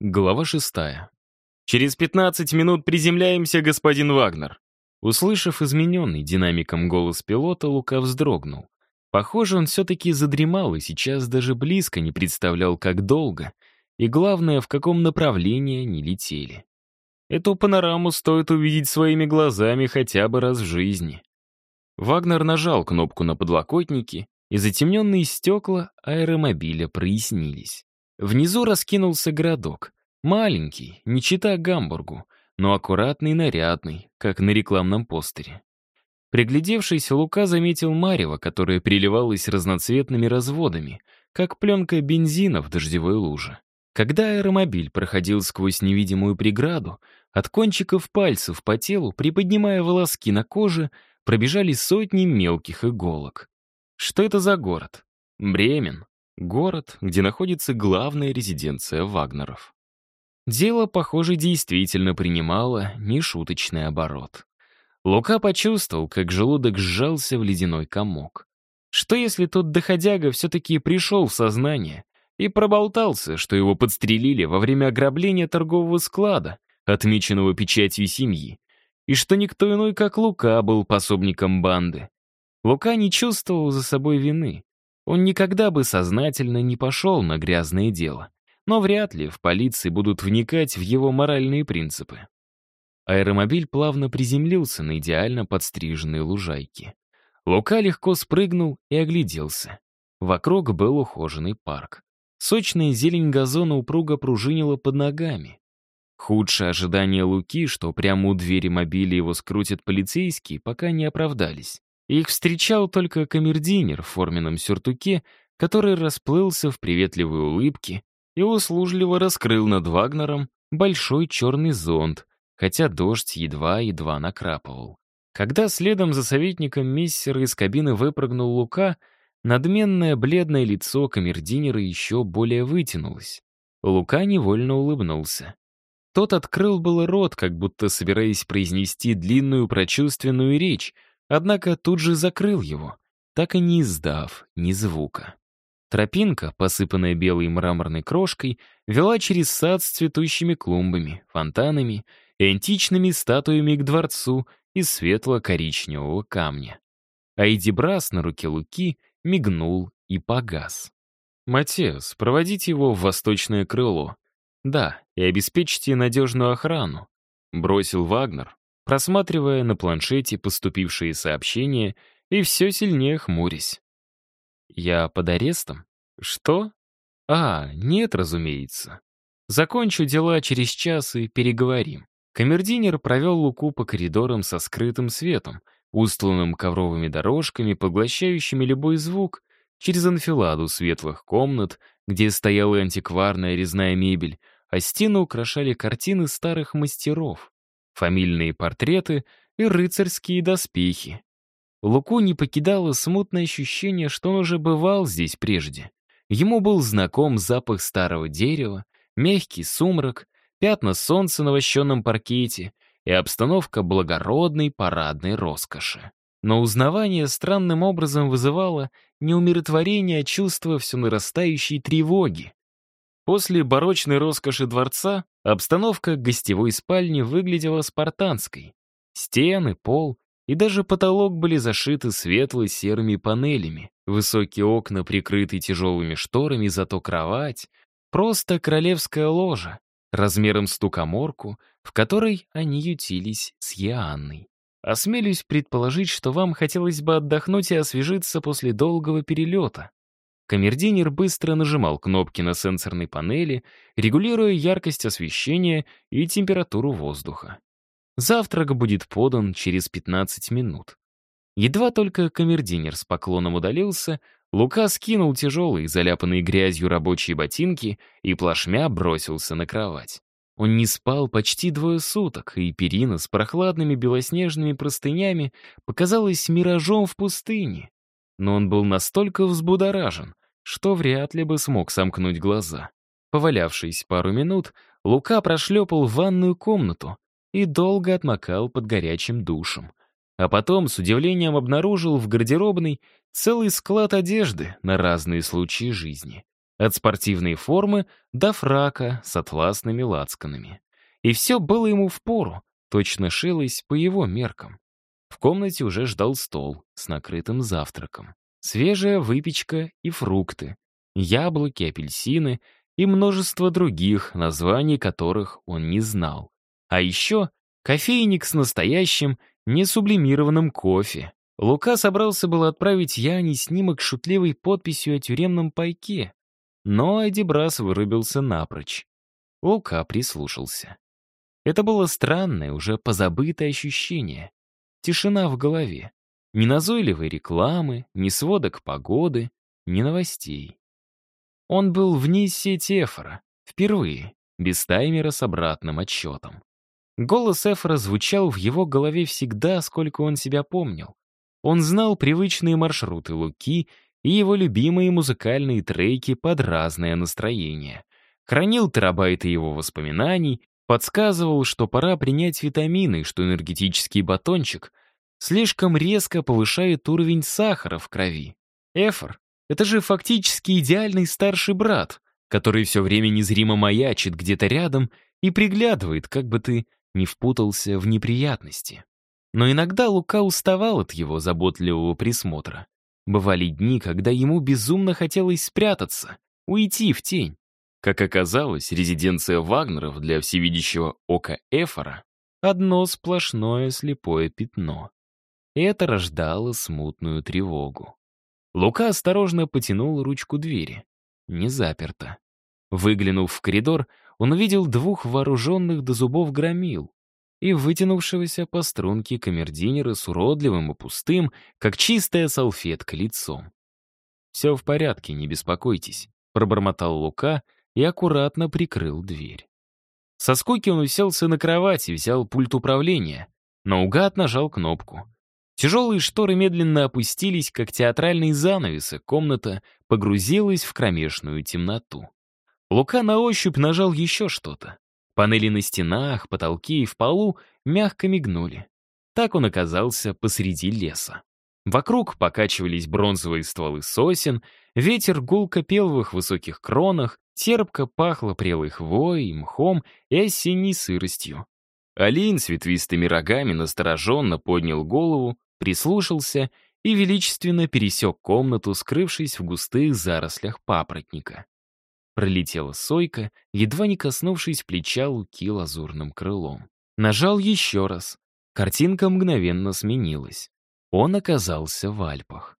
Глава шестая. «Через 15 минут приземляемся, господин Вагнер». Услышав измененный динамиком голос пилота, Лука вздрогнул. Похоже, он все-таки задремал и сейчас даже близко не представлял, как долго, и главное, в каком направлении они летели. Эту панораму стоит увидеть своими глазами хотя бы раз в жизни. Вагнер нажал кнопку на подлокотнике, и затемненные стекла аэромобиля прояснились. Внизу раскинулся городок. Маленький, не чита Гамбургу, но аккуратный и нарядный, как на рекламном постере. Приглядевшись, Лука заметил марево, которое переливалось разноцветными разводами, как пленка бензина в дождевой луже. Когда аэромобиль проходил сквозь невидимую преграду, от кончиков пальцев по телу, приподнимая волоски на коже, пробежали сотни мелких иголок. Что это за город? Бремен. Город, где находится главная резиденция Вагнеров. Дело, похоже, действительно принимало нешуточный оборот. Лука почувствовал, как желудок сжался в ледяной комок. Что если тот доходяга все-таки пришел в сознание и проболтался, что его подстрелили во время ограбления торгового склада, отмеченного печатью семьи, и что никто иной, как Лука, был пособником банды? Лука не чувствовал за собой вины. Он никогда бы сознательно не пошел на грязное дело. Но вряд ли в полиции будут вникать в его моральные принципы. Аэромобиль плавно приземлился на идеально подстриженной лужайке. Лука легко спрыгнул и огляделся. Вокруг был ухоженный парк. Сочная зелень газона упруго пружинила под ногами. Худшие ожидания Луки, что прямо у двери мобиля его скрутят полицейские, пока не оправдались. Их встречал только камердинер в форменном сюртуке, который расплылся в приветливой улыбке и услужливо раскрыл над Вагнером большой черный зонт, хотя дождь едва-едва накрапывал. Когда следом за советником мессера из кабины выпрыгнул Лука, надменное бледное лицо камердинера еще более вытянулось. Лука невольно улыбнулся. Тот открыл было рот, как будто собираясь произнести длинную прочувственную речь, Однако тут же закрыл его, так и не издав ни звука. Тропинка, посыпанная белой мраморной крошкой, вела через сад с цветущими клумбами, фонтанами и античными статуями к дворцу из светло-коричневого камня. А Эдибрас на руке Луки мигнул и погас. «Матеус, проводите его в восточное крыло. Да, и обеспечьте надежную охрану», — бросил Вагнер, просматривая на планшете поступившие сообщения и все сильнее хмурясь. «Я под арестом? Что? А, нет, разумеется. Закончу дела через час и переговорим». Камердинер провел Луку по коридорам со скрытым светом, устланным ковровыми дорожками, поглощающими любой звук, через анфиладу светлых комнат, где стояла антикварная резная мебель, а стены украшали картины старых мастеров фамильные портреты и рыцарские доспехи. Луку не покидало смутное ощущение, что он уже бывал здесь прежде. Ему был знаком запах старого дерева, мягкий сумрак, пятна солнца на вощенном паркете и обстановка благородной парадной роскоши. Но узнавание странным образом вызывало не умиротворение, а чувство все нарастающей тревоги. После барочной роскоши дворца обстановка гостевой спальни выглядела спартанской. Стены, пол и даже потолок были зашиты светло-серыми панелями, высокие окна прикрыты тяжелыми шторами, зато кровать — просто королевская ложа, размером с ту коморку, в которой они ютились с Яанной. Осмелюсь предположить, что вам хотелось бы отдохнуть и освежиться после долгого перелета. Камердинер быстро нажимал кнопки на сенсорной панели, регулируя яркость освещения и температуру воздуха. Завтрак будет подан через 15 минут. Едва только камердинер с поклоном удалился, Лука скинул тяжелые, заляпанные грязью рабочие ботинки и плашмя бросился на кровать. Он не спал почти двое суток, и перина с прохладными белоснежными простынями показалась миражом в пустыне но он был настолько взбудоражен, что вряд ли бы смог сомкнуть глаза. Повалявшись пару минут, Лука прошлепал в ванную комнату и долго отмокал под горячим душем. А потом с удивлением обнаружил в гардеробной целый склад одежды на разные случаи жизни. От спортивной формы до фрака с атласными лацканами. И все было ему впору, точно шилось по его меркам. В комнате уже ждал стол с накрытым завтраком. Свежая выпечка и фрукты, яблоки, апельсины и множество других, названий которых он не знал. А еще кофейник с настоящим, несублимированным кофе. Лука собрался было отправить Яне снимок с шутливой подписью о тюремном пайке, но Эдибрас вырубился напрочь. Лука прислушался. Это было странное, уже позабытое ощущение. Тишина в голове. Ни назойливой рекламы, ни сводок погоды, ни новостей. Он был вне сети Эфора, впервые, без таймера с обратным отсчетом. Голос Эфора звучал в его голове всегда, сколько он себя помнил. Он знал привычные маршруты Луки и его любимые музыкальные треки под разное настроение. Хранил терабайты его воспоминаний, подсказывал, что пора принять витамины, что энергетический батончик слишком резко повышает уровень сахара в крови. Эфор — это же фактически идеальный старший брат, который все время незримо маячит где-то рядом и приглядывает, как бы ты не впутался в неприятности. Но иногда Лука уставал от его заботливого присмотра. Бывали дни, когда ему безумно хотелось спрятаться, уйти в тень. Как оказалось, резиденция Вагнеров для всевидящего ока Эфора — одно сплошное слепое пятно. Это рождало смутную тревогу. Лука осторожно потянул ручку двери. Не заперто. Выглянув в коридор, он увидел двух вооруженных до зубов громил и вытянувшегося по струнке камердинера с уродливым и пустым, как чистая салфетка, лицом. «Все в порядке, не беспокойтесь», — пробормотал Лука и аккуратно прикрыл дверь. Со скуки он уселся на кровати, взял пульт управления, наугад нажал кнопку. Тяжелые шторы медленно опустились, как театральные занавесы, комната погрузилась в кромешную темноту. Лука на ощупь нажал еще что-то. Панели на стенах, потолке и в полу мягко мигнули. Так он оказался посреди леса. Вокруг покачивались бронзовые стволы сосен, ветер гулко пел в их высоких кронах, терпко пахло прелой хвоей, мхом и осенней сыростью. Олень с ветвистыми рогами настороженно поднял голову, прислушался и величественно пересек комнату, скрывшись в густых зарослях папоротника. Пролетела сойка, едва не коснувшись плеча Луки лазурным крылом. Нажал еще раз. Картинка мгновенно сменилась. Он оказался в Альпах.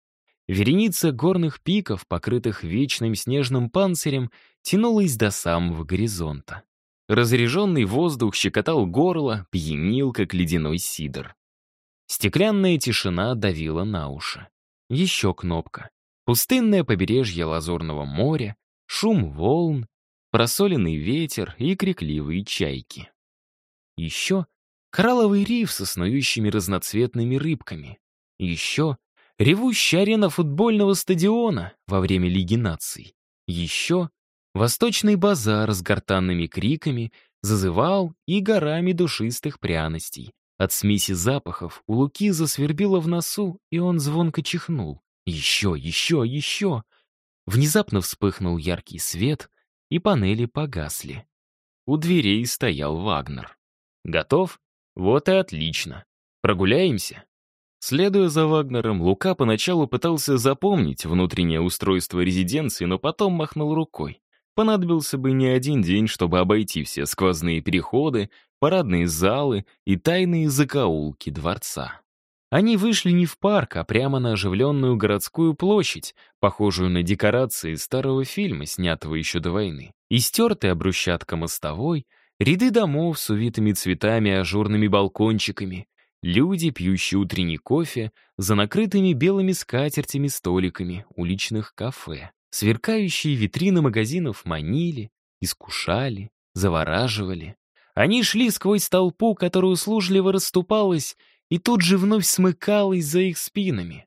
Вереница горных пиков, покрытых вечным снежным панцирем, тянулась до самого горизонта. Разреженный воздух щекотал горло, пьянил, как ледяной сидр. Стеклянная тишина давила на уши. Еще кнопка. Пустынное побережье Лазурного моря, шум волн, просоленный ветер и крикливые чайки. Еще коралловый риф со снующими разноцветными рыбками. Еще ревущая арена футбольного стадиона во время Лиги наций. Еще восточный базар с гортанными криками зазывал и горами душистых пряностей. От смеси запахов у Луки засвербило в носу, и он звонко чихнул. Еще, еще, еще. Внезапно вспыхнул яркий свет, и панели погасли. У дверей стоял Вагнер. «Готов? Вот и отлично. Прогуляемся?» Следуя за Вагнером, Лука поначалу пытался запомнить внутреннее устройство резиденции, но потом махнул рукой. Понадобился бы не один день, чтобы обойти все сквозные переходы, парадные залы и тайные закоулки дворца. Они вышли не в парк, а прямо на оживленную городскую площадь, похожую на декорации старого фильма, снятого еще до войны. Истертая брусчатка мостовой, ряды домов с увитыми цветами и ажурными балкончиками, люди, пьющие утренний кофе, за накрытыми белыми скатертями столиками уличных кафе. Сверкающие витрины магазинов манили, искушали, завораживали. Они шли сквозь толпу, которая услужливо расступалась, и тут же вновь смыкалась за их спинами.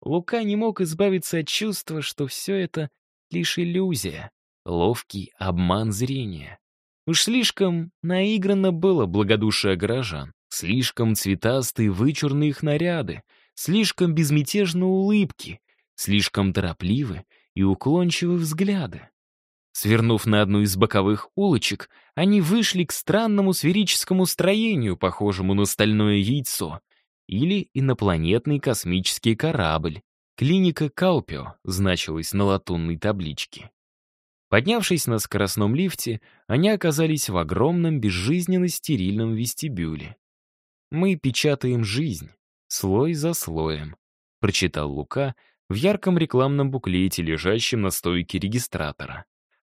Лука не мог избавиться от чувства, что все это лишь иллюзия, ловкий обман зрения. Уж слишком наигранно было благодушие горожан, слишком цветастые вычурные их наряды, слишком безмятежны улыбки, слишком торопливы и уклончивы взгляды. Свернув на одну из боковых улочек, они вышли к странному сферическому строению, похожему на стальное яйцо, или инопланетный космический корабль. Клиника Калпио значилась на латунной табличке. Поднявшись на скоростном лифте, они оказались в огромном безжизненно-стерильном вестибюле. «Мы печатаем жизнь, слой за слоем», — прочитал Лука в ярком рекламном буклете, лежащем на стойке регистратора.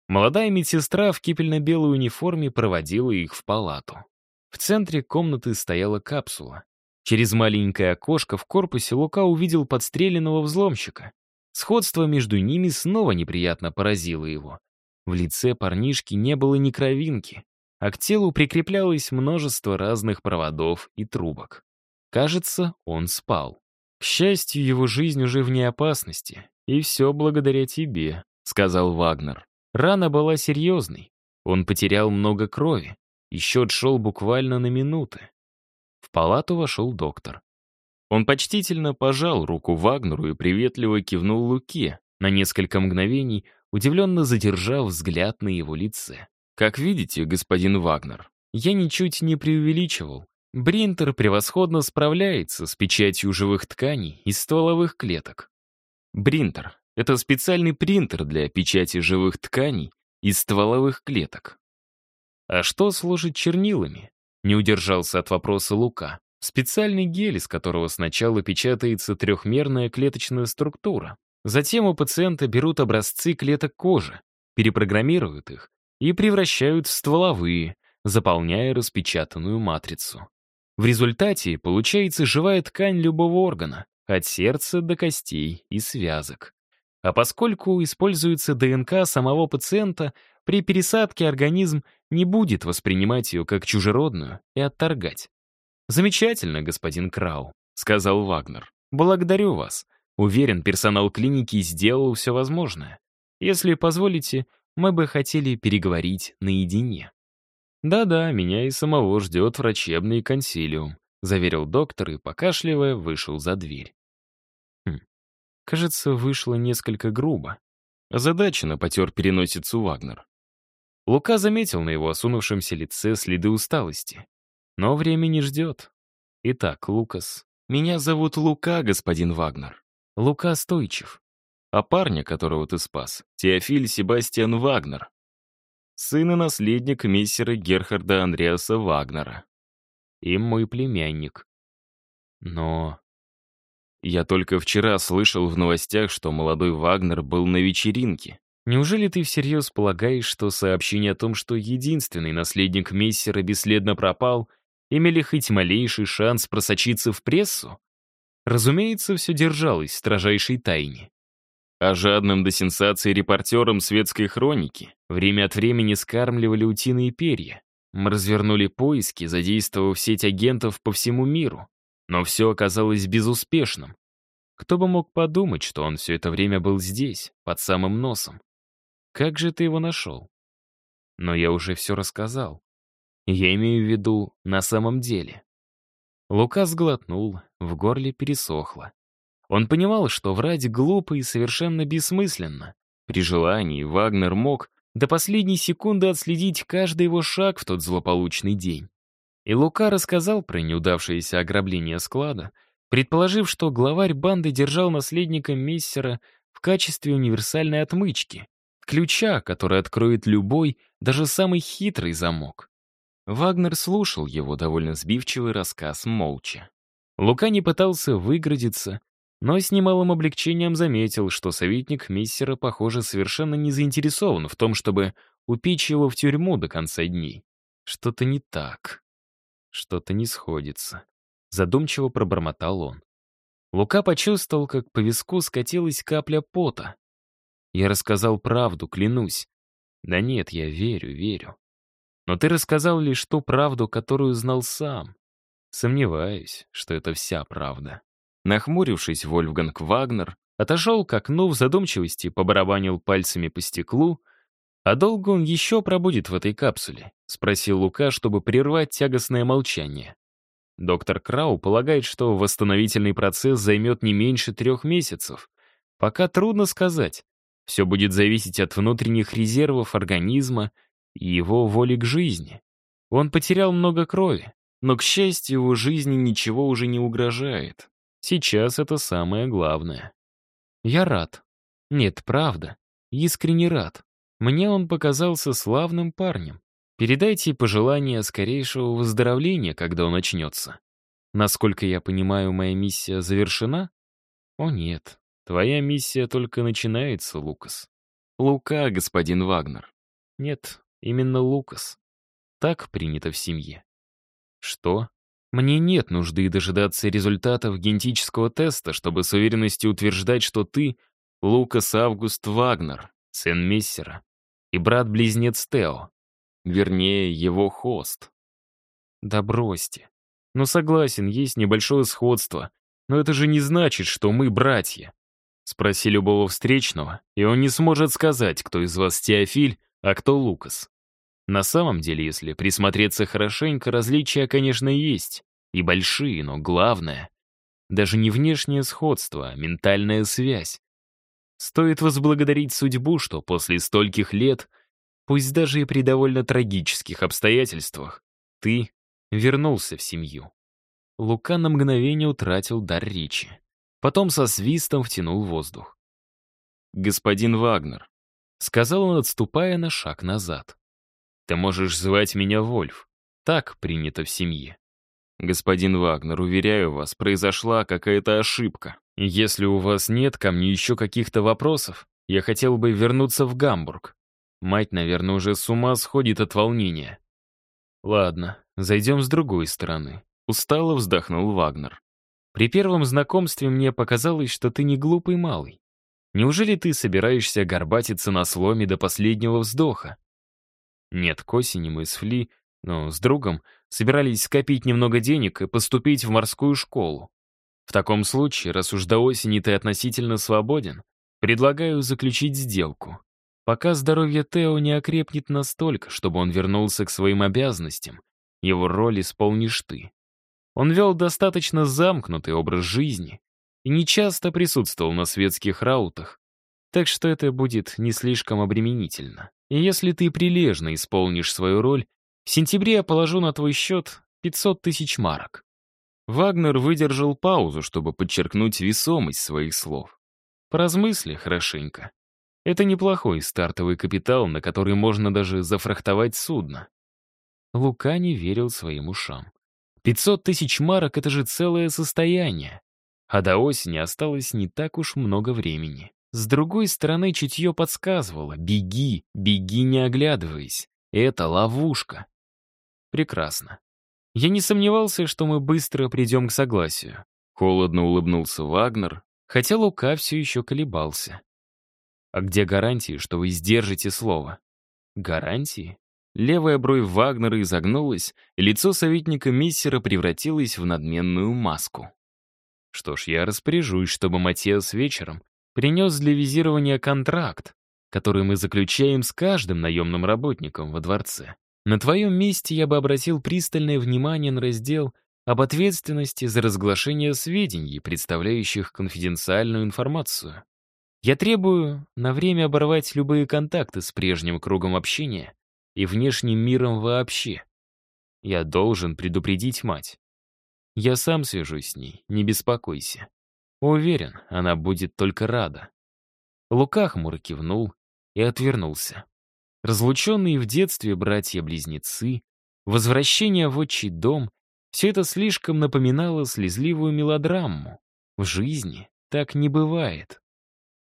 Молодая медсестра в кипельно-белой униформе проводила их в палату. В центре комнаты стояла капсула. Через маленькое окошко в корпусе Лука увидел подстреленного взломщика. Сходство между ними снова неприятно поразило его. В лице парнишки не было ни кровинки, а к телу прикреплялось множество разных проводов и трубок. Кажется, он спал. К счастью, его жизнь уже вне опасности, и все благодаря тебе, сказал Вагнер. Рана была серьезной. Он потерял много крови. И счет шел буквально на минуты. В палату вошел доктор. Он почтительно пожал руку Вагнеру и приветливо кивнул Луке, на несколько мгновений удивленно задержав взгляд на его лице. «Как видите, господин Вагнер, я ничуть не преувеличивал. Бринтер превосходно справляется с печатью живых тканей из стволовых клеток. Бринтер это специальный принтер для печати живых тканей из стволовых клеток. А что служит чернилами? Не удержался от вопроса Лука. Специальный гель, из которого сначала печатается трехмерная клеточная структура. Затем у пациента берут образцы клеток кожи, перепрограммируют их и превращают в стволовые, заполняя распечатанную матрицу. В результате получается живая ткань любого органа, от сердца до костей и связок. А поскольку используется ДНК самого пациента, при пересадке организм не будет воспринимать ее как чужеродную и отторгать. «Замечательно, господин Крау», — сказал Вагнер. «Благодарю вас. Уверен, персонал клиники сделал все возможное. Если позволите, мы бы хотели переговорить наедине». «Да-да, меня и самого ждет врачебный консилиум», — заверил доктор и, покашливая, вышел за дверь. Кажется, вышло несколько грубо. Озадаченно потер переносицу Вагнер. Лука заметил на его осунувшемся лице следы усталости. Но время не ждет. Итак, Лукас. Меня зовут Лука, господин Вагнер. Лука Стойчев. А парня, которого ты спас, Теофиль Себастьян Вагнер. Сын и наследник мессера Герхарда Андреаса Вагнера. И мой племянник. Но я только вчера слышал в новостях, что молодой Вагнер был на вечеринке. Неужели ты всерьез полагаешь, что сообщение о том, что единственный наследник Мессера бесследно пропал, имели хоть малейший шанс просочиться в прессу? Разумеется, все держалось в строжайшей тайне. А жадным до сенсации репортерам светской хроники время от времени скармливали утиные перья. Мы развернули поиски, задействовав сеть агентов по всему миру. Но все оказалось безуспешным. Кто бы мог подумать, что он все это время был здесь, под самым носом. Как же ты его нашел? Но я уже все рассказал. Я имею в виду на самом деле. Лука сглотнул, в горле пересохло. Он понимал, что врать глупо и совершенно бессмысленно. При желании Вагнер мог до последней секунды отследить каждый его шаг в тот злополучный день. И Лука рассказал про неудавшееся ограбление склада, предположив, что главарь банды держал наследника Мессера в качестве универсальной отмычки, ключа, который откроет любой, даже самый хитрый замок. Вагнер слушал его довольно сбивчивый рассказ молча. Лука не пытался выградиться, но с немалым облегчением заметил, что советник Мессера, похоже, совершенно не заинтересован в том, чтобы упечь его в тюрьму до конца дней. Что-то не так. Что-то не сходится. Задумчиво пробормотал он. Лука почувствовал, как по виску скатилась капля пота. Я рассказал правду, клянусь. Да нет, я верю, верю. Но ты рассказал лишь ту правду, которую знал сам. Сомневаюсь, что это вся правда. Нахмурившись, Вольфганг Вагнер отошел к окну в задумчивости, побарабанил пальцами по стеклу, «А долго он еще пробудет в этой капсуле?» — спросил Лука, чтобы прервать тягостное молчание. Доктор Крау полагает, что восстановительный процесс займет не меньше трех месяцев. Пока трудно сказать. Все будет зависеть от внутренних резервов организма и его воли к жизни. Он потерял много крови, но, к счастью, его жизни ничего уже не угрожает. Сейчас это самое главное. Я рад. Нет, правда. Искренне рад. Мне он показался славным парнем. Передайте пожелания скорейшего выздоровления, когда он начнется. Насколько я понимаю, моя миссия завершена? О нет, твоя миссия только начинается, Лукас. Лука, господин Вагнер. Нет, именно Лукас. Так принято в семье. Что? Мне нет нужды дожидаться результатов генетического теста, чтобы с уверенностью утверждать, что ты — Лукас Август Вагнер, сын Мессера, и брат-близнец Тео. Вернее, его хост. Да бросьте. Ну согласен, есть небольшое сходство, но это же не значит, что мы братья. Спроси любого встречного, и он не сможет сказать, кто из вас Теофиль, а кто Лукас. На самом деле, если присмотреться хорошенько, различия, конечно, есть. И большие, но главное — даже не внешнее сходство, а ментальная связь. Стоит возблагодарить судьбу, что после стольких лет, пусть даже и при довольно трагических обстоятельствах, ты вернулся в семью. Лука на мгновение утратил дар речи. Потом со свистом втянул воздух. «Господин Вагнер», — сказал он, отступая на шаг назад. «Ты можешь звать меня Вольф. Так принято в семье. Господин Вагнер, уверяю вас, произошла какая-то ошибка. Если у вас нет ко мне еще каких-то вопросов, я хотел бы вернуться в Гамбург. Мать, наверное, уже с ума сходит от волнения. Ладно, зайдем с другой стороны. Устало вздохнул Вагнер. При первом знакомстве мне показалось, что ты не глупый малый. Неужели ты собираешься горбатиться на сломе до последнего вздоха? Нет, к осени мы с Фли, но с другом, собирались скопить немного денег и поступить в морскую школу. В таком случае, раз уж до осени ты относительно свободен, предлагаю заключить сделку. Пока здоровье Тео не окрепнет настолько, чтобы он вернулся к своим обязанностям, его роль исполнишь ты. Он вел достаточно замкнутый образ жизни и не часто присутствовал на светских раутах, так что это будет не слишком обременительно. И если ты прилежно исполнишь свою роль, в сентябре я положу на твой счет 500 тысяч марок. Вагнер выдержал паузу, чтобы подчеркнуть весомость своих слов. Поразмысли хорошенько. Это неплохой стартовый капитал, на который можно даже зафрахтовать судно. Лука не верил своим ушам. 500 тысяч марок — это же целое состояние. А до осени осталось не так уж много времени. С другой стороны, чутье подсказывало «беги, беги, не оглядываясь». Это ловушка. Прекрасно. Я не сомневался, что мы быстро придем к согласию. Холодно улыбнулся Вагнер, хотя Лука все еще колебался. А где гарантии, что вы сдержите слово? Гарантии? Левая бровь Вагнера изогнулась, и лицо советника Миссера превратилось в надменную маску. Что ж, я распоряжусь, чтобы Матиас вечером принес для визирования контракт, который мы заключаем с каждым наемным работником во дворце. На твоем месте я бы обратил пристальное внимание на раздел об ответственности за разглашение сведений, представляющих конфиденциальную информацию. Я требую на время оборвать любые контакты с прежним кругом общения и внешним миром вообще. Я должен предупредить мать. Я сам свяжусь с ней, не беспокойся. Уверен, она будет только рада. Лука хмуро кивнул и отвернулся. Разлученные в детстве братья-близнецы, возвращение в отчий дом — все это слишком напоминало слезливую мелодраму. В жизни так не бывает.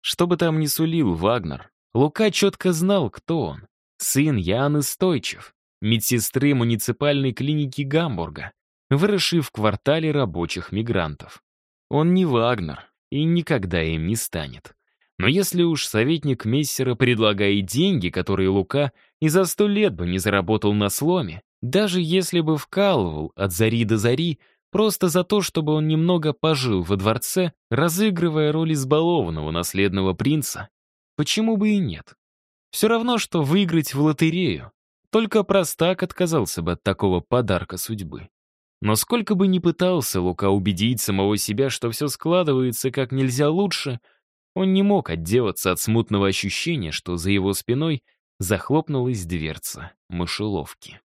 Что бы там ни сулил Вагнер, Лука четко знал, кто он. Сын Яны Стойчев, медсестры муниципальной клиники Гамбурга, выросший в квартале рабочих мигрантов. Он не Вагнер и никогда им не станет. Но если уж советник Мессера предлагает деньги, которые Лука и за сто лет бы не заработал на сломе, даже если бы вкалывал от зари до зари, просто за то, чтобы он немного пожил во дворце, разыгрывая роль избалованного наследного принца, почему бы и нет? Все равно, что выиграть в лотерею. Только простак отказался бы от такого подарка судьбы. Но сколько бы ни пытался Лука убедить самого себя, что все складывается как нельзя лучше — Он не мог отделаться от смутного ощущения, что за его спиной захлопнулась дверца мышеловки.